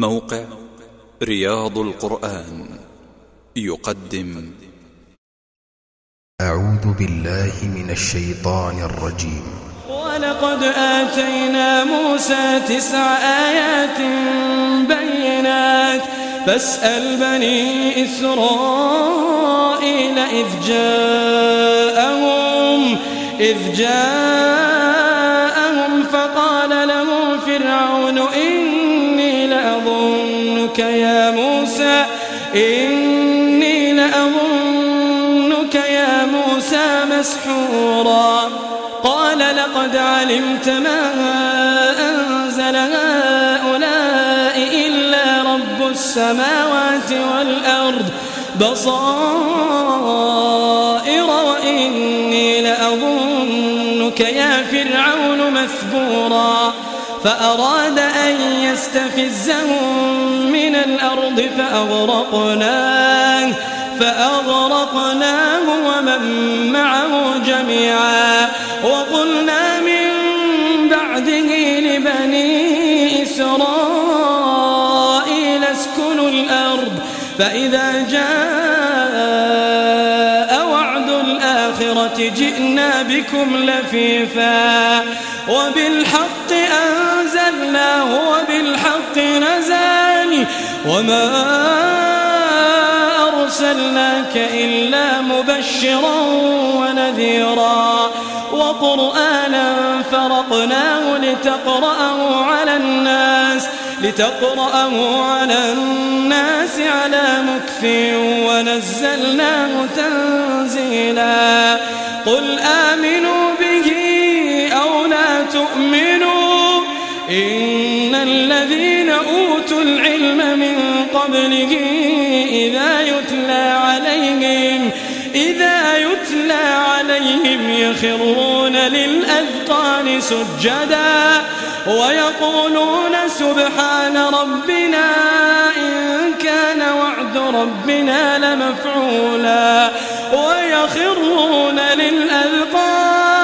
موقع رياض القرآن يقدم. أعوذ بالله من الشيطان الرجيم. ولقد آتينا موسى تسع آيات بينات. فاسأل بني إسرائيل إذ جاءهم إذ جاءهم فقال له فرعون إني لأظنك يا موسى إني لأظنك يا موسى مسحورا. قال لقد علمت ما أنزل هؤلاء إلا رب السماوات والأرض بصائر وإني لأظنك يا فرعون مثبورا. فأراد أن يستفزهم من الأرض فأغرقناه فأغرقناه ومن معه جميعا. وقلنا من بعده لبني إسرائيل اسكنوا الأرض فإذا جاء وعد الآخرة جئنا بكم لفيفا. وبالحق أنزلناه وما أرسلناك إلا مبشرا ونذيرا وقرآنا فرقناه لتقرأه على الناس لتقرأه على الناس على مكف ونزلناه تنزيلا قل آمنوا به أو لا تؤمنوا إن الذين أوتوا العلم قبله إذا يتلى عليهم إذا يتلى عليهم يخرون للأذقان سجدا ويقولون سبحان ربنا إن كان وعد ربنا لمفعولا ويخرون للأذقان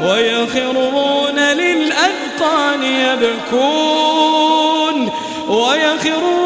ويخرون للأذقان يبكون ويخرون